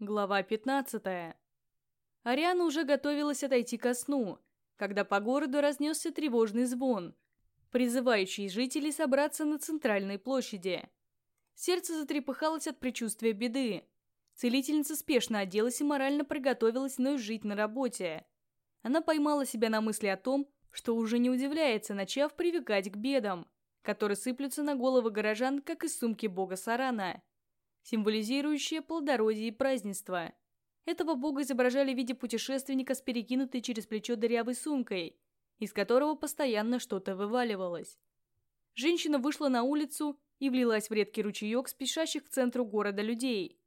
Глава 15. Ариана уже готовилась отойти ко сну, когда по городу разнесся тревожный звон, призывающий жителей собраться на центральной площади. Сердце затрепыхалось от предчувствия беды. Целительница спешно оделась и морально приготовилась вновь жить на работе. Она поймала себя на мысли о том, что уже не удивляется, начав привыкать к бедам, которые сыплются на головы горожан, как из сумки бога Сарана – символизирующее плодородие и празднество. Этого бога изображали в виде путешественника с перекинутой через плечо дырявой сумкой, из которого постоянно что-то вываливалось. Женщина вышла на улицу и влилась в редкий ручеек спешащих к центру города людей.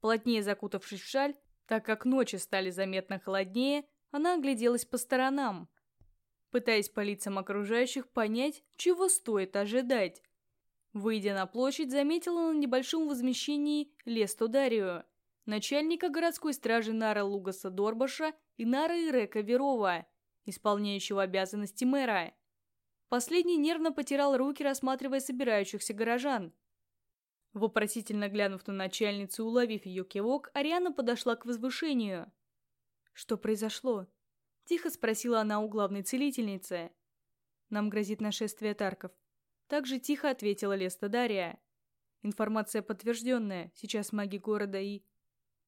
Плотнее закутавшись в шаль, так как ночи стали заметно холоднее, она огляделась по сторонам, пытаясь по лицам окружающих понять, чего стоит ожидать. Выйдя на площадь, заметила на небольшом возмещении Лесту Дарию, начальника городской стражи Нара Лугаса Дорбаша и Нара Ирека Верова, исполняющего обязанности мэра. Последний нервно потирал руки, рассматривая собирающихся горожан. Вопросительно глянув на начальницу и уловив ее кивок, Ариана подошла к возвышению. «Что произошло?» – тихо спросила она у главной целительницы. «Нам грозит нашествие тарков», также тихо ответила Леста Дария. Информация подтвержденная. Сейчас маги города и...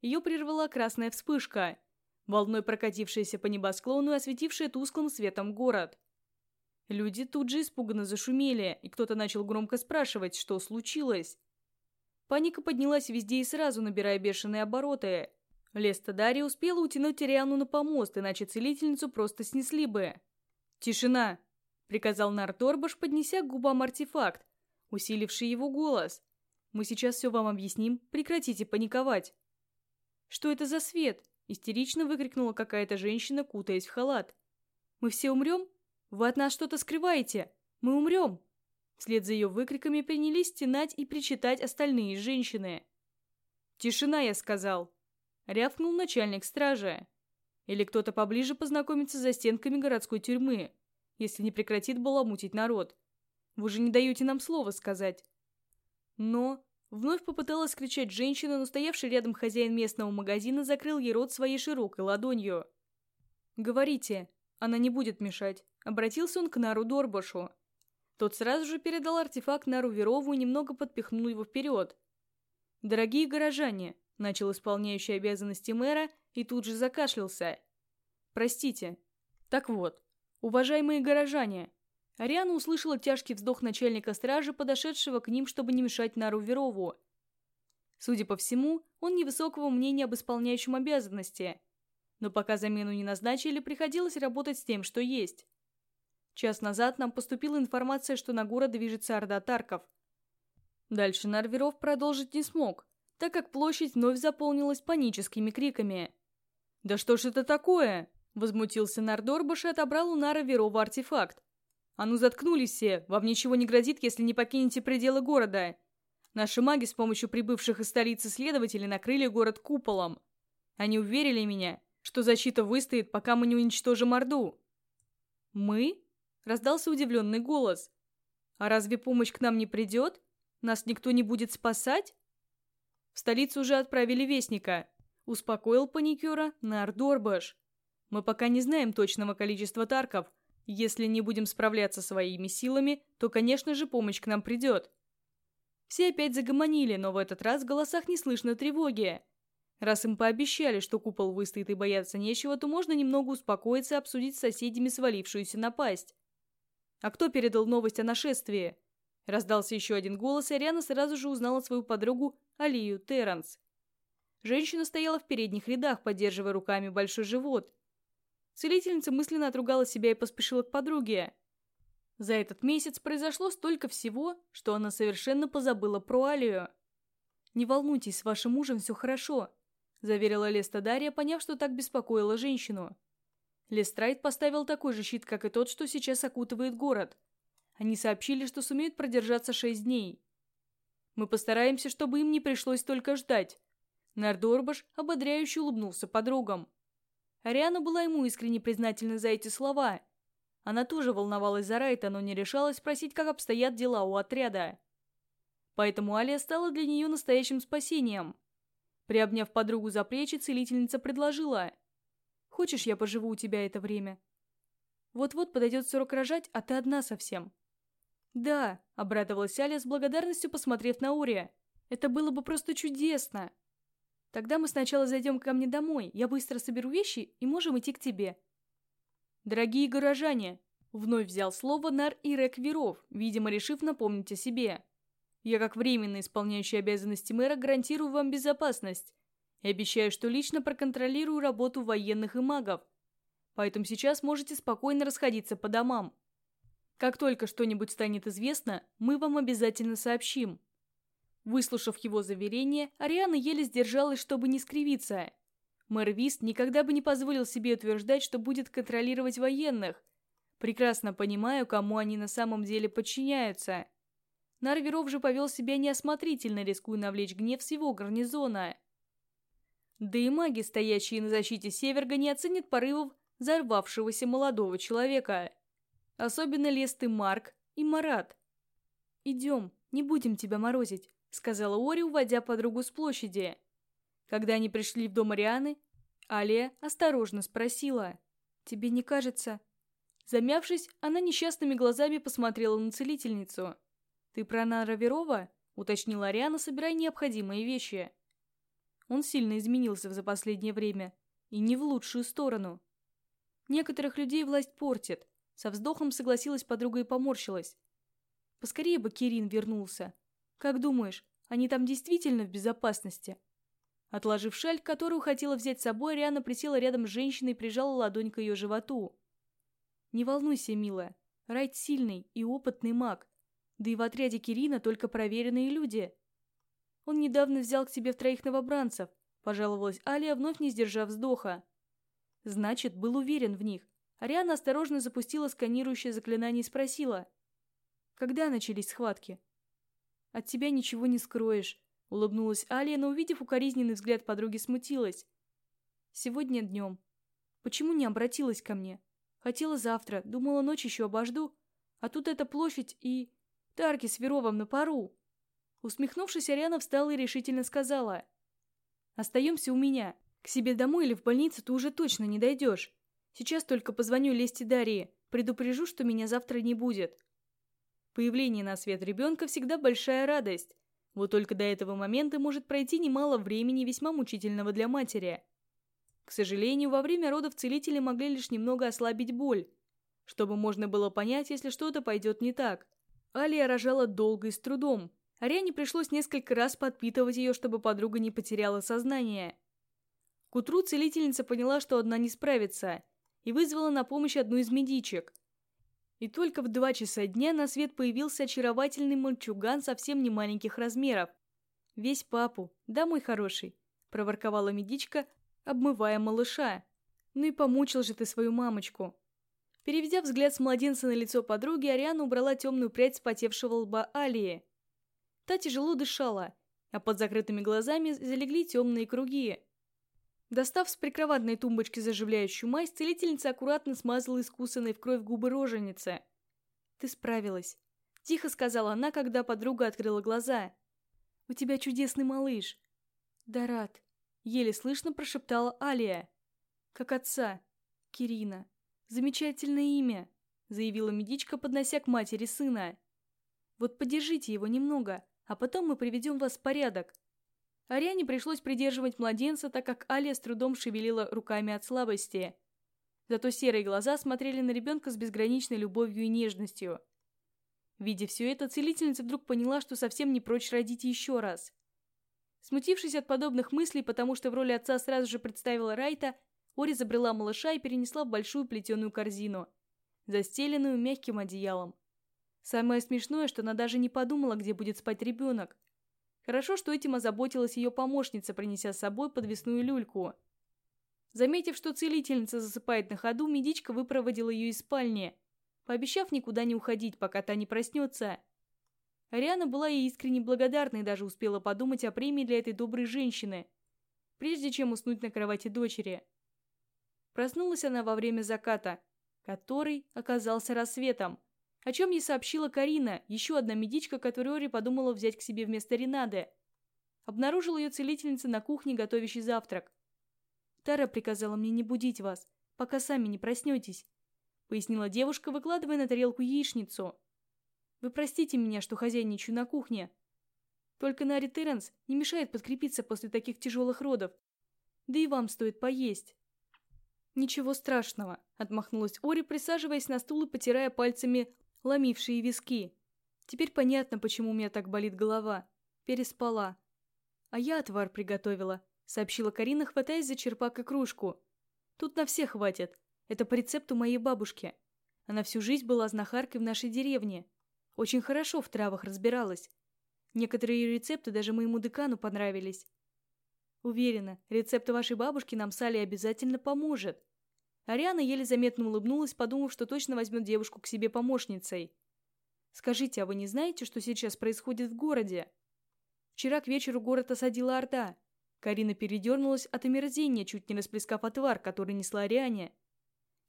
Ее прервала красная вспышка, волной прокатившаяся по небосклону и осветившая тусклым светом город. Люди тут же испуганно зашумели, и кто-то начал громко спрашивать, что случилось. Паника поднялась везде и сразу, набирая бешеные обороты. Леста Дарья успела утянуть Тириану на помост, иначе целительницу просто снесли бы. «Тишина!» Приказал Нарторбаш, поднеся к губам артефакт, усиливший его голос. «Мы сейчас все вам объясним, прекратите паниковать». «Что это за свет?» – истерично выкрикнула какая-то женщина, кутаясь в халат. «Мы все умрем? Вы от нас что-то скрываете! Мы умрем!» Вслед за ее выкриками принялись стенать и причитать остальные женщины. «Тишина, я сказал!» — рявкнул начальник стражи. «Или кто-то поближе познакомится за стенками городской тюрьмы если не прекратит баламутить народ. Вы же не даете нам слова сказать. Но... Вновь попыталась кричать женщина, но стоявший рядом хозяин местного магазина закрыл ей рот своей широкой ладонью. «Говорите, она не будет мешать», — обратился он к Нару Дорбашу. Тот сразу же передал артефакт Нару Верову и немного подпихнул его вперед. «Дорогие горожане», — начал исполняющий обязанности мэра и тут же закашлялся. «Простите. Так вот, «Уважаемые горожане!» Ариана услышала тяжкий вздох начальника стражи, подошедшего к ним, чтобы не мешать Нару Верову. Судя по всему, он невысокого мнения об исполняющем обязанности. Но пока замену не назначили, приходилось работать с тем, что есть. Час назад нам поступила информация, что на город движется орда Тарков. Дальше Нарверов продолжить не смог, так как площадь вновь заполнилась паническими криками. «Да что ж это такое?» Возмутился Нардорбаш и отобрал у Нара Верова артефакт. «А ну заткнулись все, вам ничего не грозит, если не покинете пределы города. Наши маги с помощью прибывших из столицы следователей накрыли город куполом. Они уверили меня, что защита выстоит, пока мы не уничтожим Орду». «Мы?» — раздался удивленный голос. «А разве помощь к нам не придет? Нас никто не будет спасать?» В столицу уже отправили вестника. Успокоил паникера Нардорбаш. Мы пока не знаем точного количества тарков. Если не будем справляться своими силами, то, конечно же, помощь к нам придет. Все опять загомонили, но в этот раз в голосах не слышно тревоги. Раз им пообещали, что купол выстоит и бояться нечего, то можно немного успокоиться и обсудить с соседями свалившуюся напасть. «А кто передал новость о нашествии?» Раздался еще один голос, и Ариана сразу же узнала свою подругу Алию Терранс. Женщина стояла в передних рядах, поддерживая руками большой живот – Целительница мысленно отругала себя и поспешила к подруге. За этот месяц произошло столько всего, что она совершенно позабыла про Алию. «Не волнуйтесь, с вашим мужем все хорошо», – заверила Леста Дарья, поняв, что так беспокоила женщину. Лестрайт поставил такой же щит, как и тот, что сейчас окутывает город. Они сообщили, что сумеют продержаться шесть дней. «Мы постараемся, чтобы им не пришлось только ждать». Нардорбаш ободряюще улыбнулся подругам. Ариана была ему искренне признательна за эти слова. Она тоже волновалась за Райта, но не решалась спросить, как обстоят дела у отряда. Поэтому Алия стала для нее настоящим спасением. Приобняв подругу за плечи, целительница предложила. «Хочешь, я поживу у тебя это время?» Вот-вот подойдет срок рожать, а ты одна совсем. «Да», — обрадовалась Аля с благодарностью, посмотрев на Урия. «Это было бы просто чудесно!» «Тогда мы сначала зайдем ко мне домой, я быстро соберу вещи и можем идти к тебе». «Дорогие горожане!» — вновь взял слово Нар Ирек Веров, видимо, решив напомнить о себе. «Я, как временно исполняющий обязанности мэра, гарантирую вам безопасность и обещаю, что лично проконтролирую работу военных и магов. Поэтому сейчас можете спокойно расходиться по домам. Как только что-нибудь станет известно, мы вам обязательно сообщим». Выслушав его заверение, Ариана еле сдержалась, чтобы не скривиться. Мэр Вист никогда бы не позволил себе утверждать, что будет контролировать военных. Прекрасно понимаю, кому они на самом деле подчиняются. Нарверов же повел себя неосмотрительно, рискуя навлечь гнев с его гарнизона. Да и маги, стоящие на защите Северга, не оценят порывов взорвавшегося молодого человека. Особенно Лест и Марк и Марат. «Идем, не будем тебя морозить», — сказала Ори, уводя подругу с площади. Когда они пришли в дом Арианы, Алия осторожно спросила. «Тебе не кажется...» Замявшись, она несчастными глазами посмотрела на целительницу. «Ты про Нара Верова?» — уточнила Ариана, собирая необходимые вещи. Он сильно изменился за последнее время. И не в лучшую сторону. Некоторых людей власть портит. Со вздохом согласилась подруга и поморщилась. Поскорее бы Кирин вернулся. Как думаешь, они там действительно в безопасности? Отложив шаль, которую хотела взять с собой, Ариана присела рядом с женщиной и прижала ладонь к ее животу. «Не волнуйся, милая. Райт сильный и опытный маг. Да и в отряде Кирина только проверенные люди. Он недавно взял к себе в троих новобранцев», — пожаловалась Алия, вновь не сдержав вздоха. Значит, был уверен в них. Ариана осторожно запустила сканирующее заклинание и спросила. «Когда начались схватки?» «От тебя ничего не скроешь», — улыбнулась Алия, но, увидев укоризненный взгляд подруги, смутилась. «Сегодня днем. Почему не обратилась ко мне? Хотела завтра, думала, ночь еще обожду. А тут эта площадь и... Тарки с Веровым на пару». Усмехнувшись, Ариана встала и решительно сказала. «Остаемся у меня. К себе домой или в больницу ты уже точно не дойдешь. Сейчас только позвоню Лесте Дарье, предупрежу, что меня завтра не будет. Появление на свет ребенка всегда большая радость. Вот только до этого момента может пройти немало времени, весьма мучительного для матери. К сожалению, во время родов целители могли лишь немного ослабить боль, чтобы можно было понять, если что-то пойдет не так. Алия рожала долго и с трудом. Ариане пришлось несколько раз подпитывать ее, чтобы подруга не потеряла сознание. К утру целительница поняла, что одна не справится, и вызвала на помощь одну из медичек. И только в два часа дня на свет появился очаровательный мальчуган совсем не маленьких размеров. «Весь папу, да, мой хороший?» – проворковала медичка, обмывая малыша. «Ну и помучил же ты свою мамочку». Переведя взгляд с младенца на лицо подруги, Ариана убрала темную прядь спотевшего лба Алии. Та тяжело дышала, а под закрытыми глазами залегли темные круги. Достав с прикроватной тумбочки заживляющую мазь, целительница аккуратно смазала искусанной в кровь губы роженицы. «Ты справилась», — тихо сказала она, когда подруга открыла глаза. «У тебя чудесный малыш». «Да рад», — еле слышно прошептала Алия. «Как отца. Кирина. Замечательное имя», — заявила медичка, поднося к матери сына. «Вот подержите его немного, а потом мы приведем вас в порядок. Ариане пришлось придерживать младенца, так как Алия с трудом шевелила руками от слабости. Зато серые глаза смотрели на ребенка с безграничной любовью и нежностью. Видя все это, целительница вдруг поняла, что совсем не прочь родить еще раз. Смутившись от подобных мыслей, потому что в роли отца сразу же представила Райта, Ори забрала малыша и перенесла в большую плетеную корзину, застеленную мягким одеялом. Самое смешное, что она даже не подумала, где будет спать ребенок. Хорошо, что этим озаботилась ее помощница, принеся с собой подвесную люльку. Заметив, что целительница засыпает на ходу, медичка выпроводила ее из спальни, пообещав никуда не уходить, пока та не проснется. Ариана была ей искренне благодарна и даже успела подумать о премии для этой доброй женщины, прежде чем уснуть на кровати дочери. Проснулась она во время заката, который оказался рассветом о чем ей сообщила Карина, еще одна медичка, которую Ори подумала взять к себе вместо Ренады. Обнаружил ее целительница на кухне, готовящей завтрак. Тара приказала мне не будить вас, пока сами не проснетесь, пояснила девушка, выкладывая на тарелку яичницу. Вы простите меня, что хозяйничаю на кухне. Только Нари Терренс не мешает подкрепиться после таких тяжелых родов. Да и вам стоит поесть. Ничего страшного, отмахнулась Ори, присаживаясь на стул и потирая пальцами ломившие виски. Теперь понятно, почему у меня так болит голова. Переспала. А я отвар приготовила, сообщила Карина, хватаясь за черпак и кружку. Тут на всех хватит. Это по рецепту моей бабушки. Она всю жизнь была знахаркой в нашей деревне. Очень хорошо в травах разбиралась. Некоторые ее рецепты даже моему декану понравились. Уверена, рецепт вашей бабушки нам с Алей обязательно поможет. Ариана еле заметно улыбнулась, подумав, что точно возьмет девушку к себе помощницей. «Скажите, а вы не знаете, что сейчас происходит в городе?» Вчера к вечеру город осадила Орда. Карина передернулась от омерзения, чуть не расплескав отвар, который несла Ариане.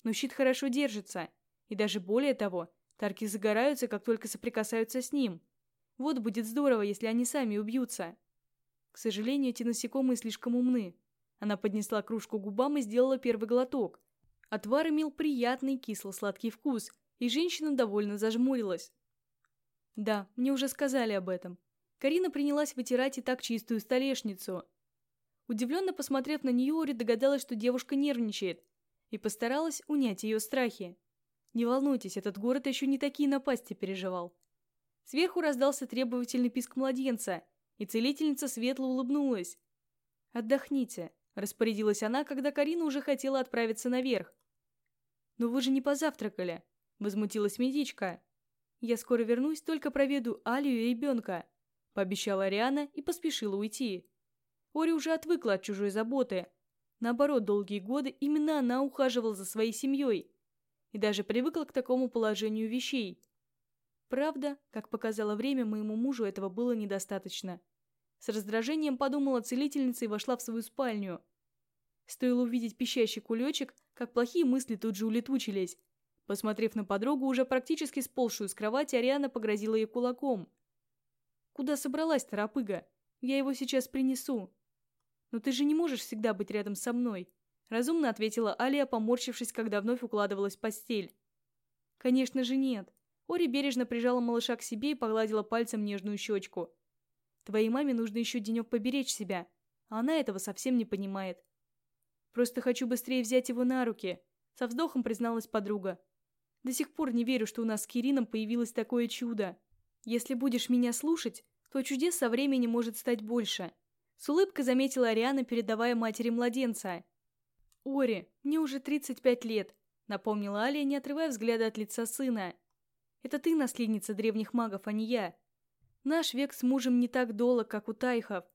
Но щит хорошо держится. И даже более того, тарки загораются, как только соприкасаются с ним. Вот будет здорово, если они сами убьются. К сожалению, эти насекомые слишком умны. Она поднесла кружку к губам и сделала первый глоток. Отвар имел приятный кисло-сладкий вкус, и женщина довольно зажмурилась. Да, мне уже сказали об этом. Карина принялась вытирать и так чистую столешницу. Удивленно посмотрев на нее, Ори догадалась, что девушка нервничает, и постаралась унять ее страхи. Не волнуйтесь, этот город еще не такие напасти переживал. Сверху раздался требовательный писк младенца, и целительница светло улыбнулась. «Отдохните», — распорядилась она, когда Карина уже хотела отправиться наверх. «Но вы же не позавтракали», — возмутилась медичка. «Я скоро вернусь, только проведу Алию и ребенка», — пообещала Ариана и поспешила уйти. Ори уже отвыкла от чужой заботы. Наоборот, долгие годы именно она ухаживала за своей семьей и даже привыкла к такому положению вещей. Правда, как показало время, моему мужу этого было недостаточно. С раздражением подумала целительница и вошла в свою спальню. Стоило увидеть пищащий кулечек, как плохие мысли тут же улетучились. Посмотрев на подругу, уже практически сползшую с кровати, Ариана погрозила ей кулаком. «Куда собралась, торопыга? Я его сейчас принесу». «Но ты же не можешь всегда быть рядом со мной», — разумно ответила Алия, поморщившись, когда вновь укладывалась в постель. «Конечно же нет». Ори бережно прижала малыша к себе и погладила пальцем нежную щечку. «Твоей маме нужно еще денек поберечь себя, а она этого совсем не понимает». «Просто хочу быстрее взять его на руки», — со вздохом призналась подруга. До сих пор не верю, что у нас с Кирином появилось такое чудо. Если будешь меня слушать, то чудес со временем может стать больше. С улыбкой заметила Ариана, передавая матери младенца. «Ори, мне уже 35 лет», — напомнила Алия, не отрывая взгляда от лица сына. «Это ты наследница древних магов, а не я. Наш век с мужем не так долг, как у Тайхов».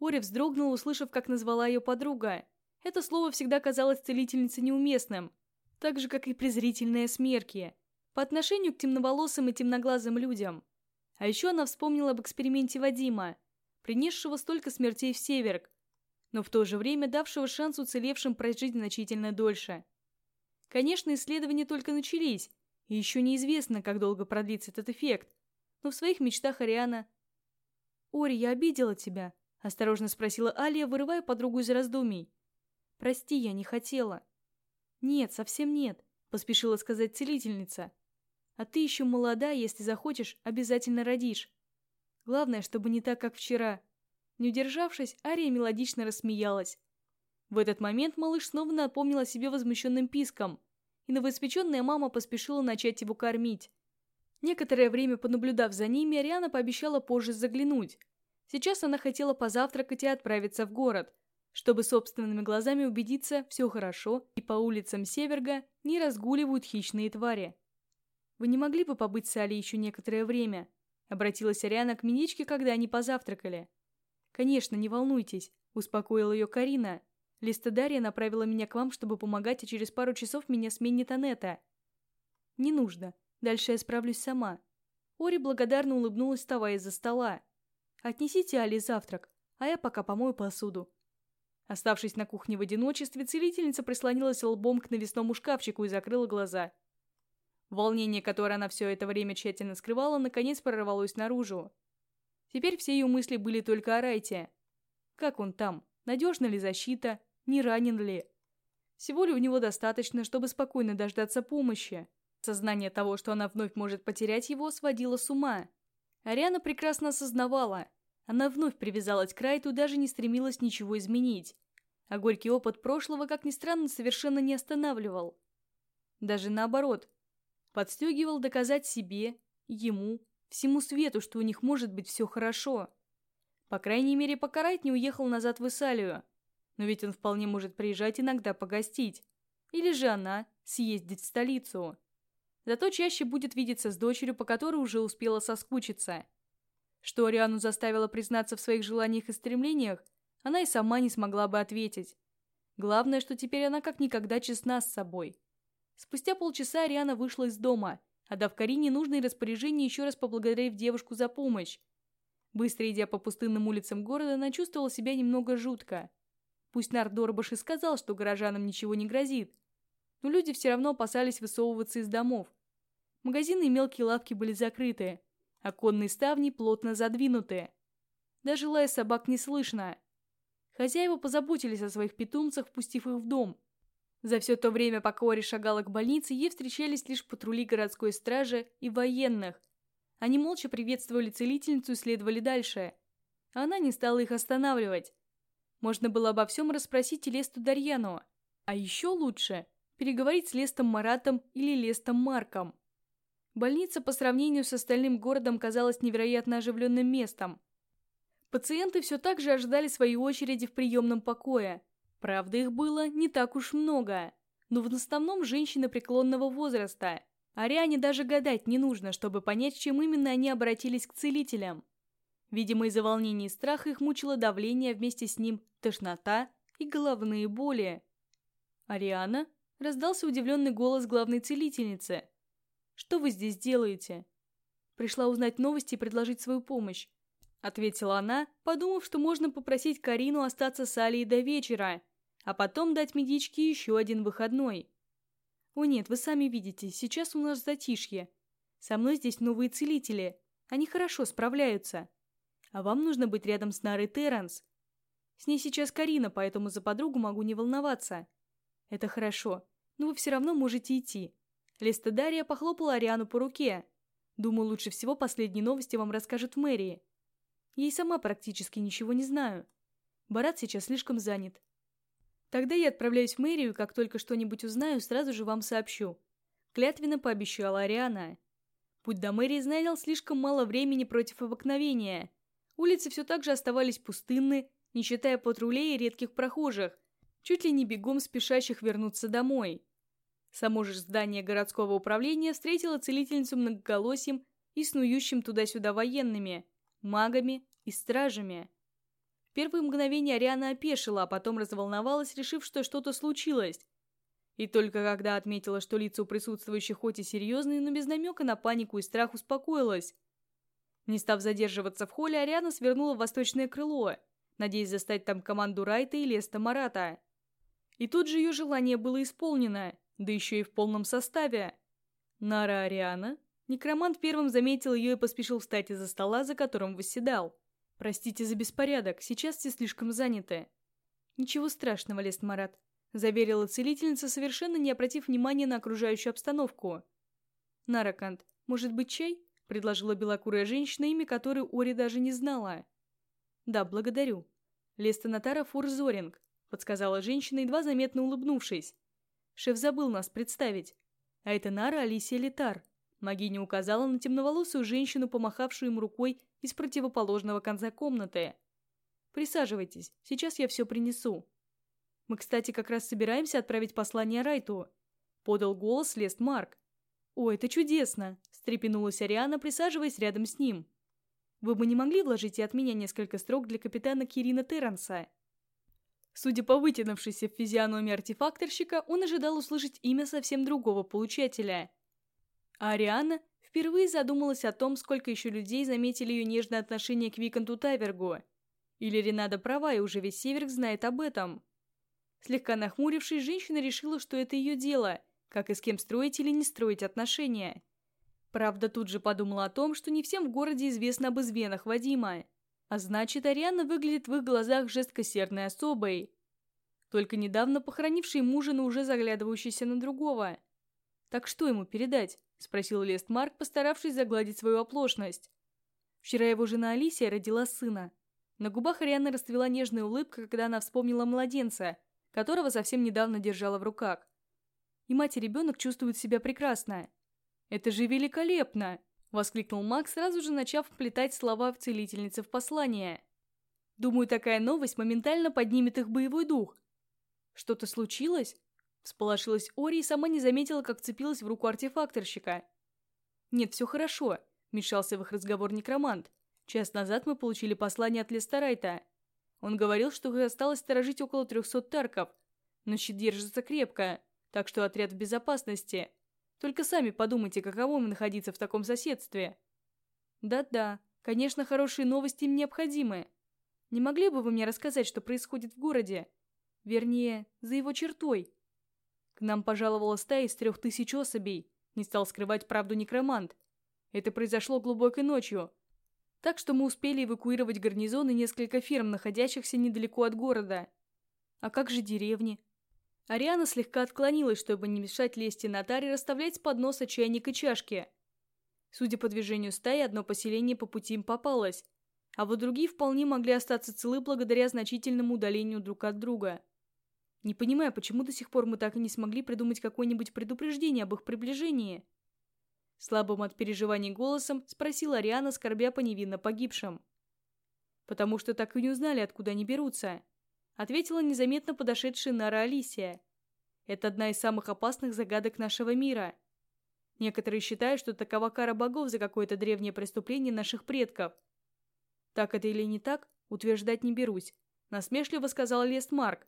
Ори вздрогнула, услышав, как назвала ее подруга. Это слово всегда казалось целительнице неуместным — так же, как и презрительные смерки, по отношению к темноволосым и темноглазым людям. А еще она вспомнила об эксперименте Вадима, принесшего столько смертей в Северк, но в то же время давшего шанс уцелевшим прожить значительно дольше. Конечно, исследования только начались, и еще неизвестно, как долго продлится этот эффект, но в своих мечтах Ариана... «Ори, я обидела тебя?» – осторожно спросила Алия, вырывая подругу из раздумий. «Прости, я не хотела». «Нет, совсем нет», — поспешила сказать целительница. «А ты еще молода, если захочешь, обязательно родишь. Главное, чтобы не так, как вчера». Не удержавшись, Ария мелодично рассмеялась. В этот момент малыш снова напомнил о себе возмущенным писком, и новоиспеченная мама поспешила начать его кормить. Некоторое время понаблюдав за ними, Ариана пообещала позже заглянуть. Сейчас она хотела позавтракать и отправиться в город — чтобы собственными глазами убедиться, все хорошо, и по улицам Северга не разгуливают хищные твари. «Вы не могли бы побыть с Али еще некоторое время?» — обратилась Ариана к Миничке, когда они позавтракали. «Конечно, не волнуйтесь», — успокоила ее Карина. «Листодария направила меня к вам, чтобы помогать, а через пару часов меня сменит Анетта». «Не нужно. Дальше я справлюсь сама». Ори благодарно улыбнулась, вставая из-за стола. «Отнесите Али завтрак, а я пока помою посуду». Оставшись на кухне в одиночестве, целительница прислонилась лбом к навесному шкафчику и закрыла глаза. Волнение, которое она все это время тщательно скрывала, наконец прорвалось наружу. Теперь все ее мысли были только о Райте. Как он там? Надежна ли защита? Не ранен ли? Всего ли у него достаточно, чтобы спокойно дождаться помощи? Сознание того, что она вновь может потерять его, сводило с ума. Ариана прекрасно осознавала. Она вновь привязалась к Райту, даже не стремилась ничего изменить. А горький опыт прошлого, как ни странно, совершенно не останавливал. Даже наоборот. Подстегивал доказать себе, ему, всему свету, что у них может быть все хорошо. По крайней мере, пока Райт не уехал назад в Исалию. Но ведь он вполне может приезжать иногда погостить. Или же она съездить в столицу. Зато чаще будет видеться с дочерью, по которой уже успела соскучиться. Что Ариану заставило признаться в своих желаниях и стремлениях, она и сама не смогла бы ответить. Главное, что теперь она как никогда честна с собой. Спустя полчаса Ариана вышла из дома, отдав Карине нужные распоряжения еще раз поблагодарив девушку за помощь. Быстро идя по пустынным улицам города, она чувствовала себя немного жутко. Пусть Нардорбаш и сказал, что горожанам ничего не грозит, но люди все равно опасались высовываться из домов. Магазины и мелкие лавки были закрыты, оконные ставни плотно задвинуты. Даже лая собак не слышно. Хозяева позаботились о своих питомцах, впустив их в дом. За все то время, пока Ори шагала к больнице, ей встречались лишь патрули городской стражи и военных. Они молча приветствовали целительницу и следовали дальше. А она не стала их останавливать. Можно было обо всем расспросить Лесту Дарьяну. А еще лучше переговорить с Лестом Маратом или Лестом Марком. Больница по сравнению с остальным городом казалась невероятно оживленным местом. Пациенты все так же ожидали своей очереди в приемном покое. Правда, их было не так уж много, но в основном женщины преклонного возраста. Ариане даже гадать не нужно, чтобы понять, чем именно они обратились к целителям. Видимо, из-за волнения и страха их мучило давление, вместе с ним тошнота и головные боли. «Ариана?» – раздался удивленный голос главной целительницы. «Что вы здесь делаете?» «Пришла узнать новости и предложить свою помощь», – ответила она, подумав, что можно попросить Карину остаться с Алией до вечера, а потом дать медичке еще один выходной. «О нет, вы сами видите, сейчас у нас затишье. Со мной здесь новые целители, они хорошо справляются. А вам нужно быть рядом с Нарой Терренс. С ней сейчас Карина, поэтому за подругу могу не волноваться. Это хорошо, но вы все равно можете идти. Леста Дарья похлопала Ариану по руке. Думаю, лучше всего последние новости вам расскажет в мэрии. Ей сама практически ничего не знаю. Барат сейчас слишком занят. Тогда я отправляюсь в мэрию, как только что-нибудь узнаю, сразу же вам сообщу. Клятвенно пообещала Ариана. Путь до мэрии занял слишком мало времени против обыкновения. Улицы все так же оставались пустынны, не считая патрулей и редких прохожих, чуть ли не бегом спешащих вернуться домой. Само же здание городского управления встретило целительницу многоголосием и снующим туда-сюда военными, магами и стражами. В первые мгновения Ариана опешила, а потом разволновалась, решив, что что-то случилось. И только когда отметила, что лица у присутствующих хоть и серьезные, но без намека на панику и страх успокоилась. Не став задерживаться в холле, Ариана свернула в восточное крыло, надеясь застать там команду Райта и Леста Марата. И тут же ее желание было исполнено, да еще и в полном составе. Нара Ариана? Некромант первым заметил ее и поспешил встать из-за стола, за которым восседал. «Простите за беспорядок, сейчас все слишком заняты». «Ничего страшного, Лест Марат», — заверила целительница, совершенно не обратив внимания на окружающую обстановку. «Наракант, может быть чай?» — предложила белокурая женщина, имя которой Ори даже не знала. «Да, благодарю». «Лестонатара Фурзоринг», — подсказала женщина, едва заметно улыбнувшись. «Шеф забыл нас представить. А это Нара Алисия Литар». Магиня указала на темноволосую женщину, помахавшую им рукой из противоположного конца комнаты. «Присаживайтесь, сейчас я все принесу». «Мы, кстати, как раз собираемся отправить послание Райту», — подал голос Лест Марк. «О, это чудесно!» – встрепенулась Ариана, присаживаясь рядом с ним. «Вы бы не могли вложить и от меня несколько строк для капитана Кирина Терранса?» Судя по вытянувшейся в физиономии артефакторщика, он ожидал услышать имя совсем другого получателя. Ариана впервые задумалась о том, сколько еще людей заметили ее нежное отношение к Виконту Тавергу. Или Ренада права, и уже весь Северк знает об этом. Слегка нахмурившись, женщина решила, что это ее дело – как и с кем строить или не строить отношения. Правда, тут же подумала о том, что не всем в городе известно об изменах Вадима. А значит, Ариана выглядит в их глазах жесткосердной особой. Только недавно похоронившей мужа, но уже заглядывающейся на другого. «Так что ему передать?» – спросил Лест Марк, постаравшись загладить свою оплошность. Вчера его жена Алисия родила сына. На губах Арианы расцвела нежная улыбка, когда она вспомнила младенца, которого совсем недавно держала в руках. И мать и ребенок чувствуют себя прекрасно. «Это же великолепно!» – воскликнул Макс, сразу же начав вплетать слова в целительницы в послание. «Думаю, такая новость моментально поднимет их боевой дух». «Что-то случилось?» – всполошилась Ори и сама не заметила, как вцепилась в руку артефакторщика. «Нет, все хорошо», – вмешался в их разговор некромант. «Час назад мы получили послание от Лестерайта. Он говорил, что их осталось сторожить около трехсот тарков, но щит держится крепко, так что отряд в безопасности. Только сами подумайте, каково им находиться в таком соседстве. Да-да, конечно, хорошие новости им необходимы. Не могли бы вы мне рассказать, что происходит в городе? Вернее, за его чертой. К нам пожаловала стая из трех тысяч особей. Не стал скрывать правду некромант. Это произошло глубокой ночью. Так что мы успели эвакуировать гарнизон и несколько фирм, находящихся недалеко от города. А как же деревни? Ариана слегка отклонилась, чтобы не мешать Лесте Натаре расставлять с подноса чайник и чашки. Судя по движению стаи, одно поселение по пути им попалось, а вот другие вполне могли остаться целы благодаря значительному удалению друг от друга. Не понимаю, почему до сих пор мы так и не смогли придумать какое-нибудь предупреждение об их приближении. Слабым от переживаний голосом спросила Ариана, скорбя по невинно погибшим. «Потому что так и не узнали, откуда они берутся», ответила незаметно подошедшая Нара Алисия. Это одна из самых опасных загадок нашего мира. Некоторые считают, что такова кара богов за какое-то древнее преступление наших предков. Так это или не так, утверждать не берусь. Насмешливо сказал Лест Марк.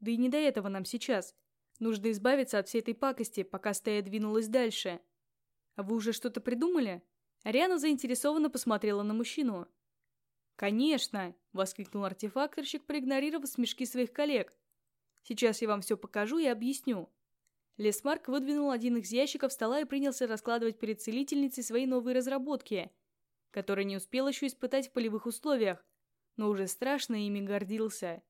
Да и не до этого нам сейчас. Нужно избавиться от всей этой пакости, пока стая двинулась дальше. А вы уже что-то придумали? Ариана заинтересованно посмотрела на мужчину. «Конечно!» – воскликнул артефакторщик, проигнорировав смешки своих коллег. «Сейчас я вам все покажу и объясню». Лесмарк выдвинул один из ящиков стола и принялся раскладывать перед целительницей свои новые разработки, которые не успел еще испытать в полевых условиях, но уже страшно ими гордился.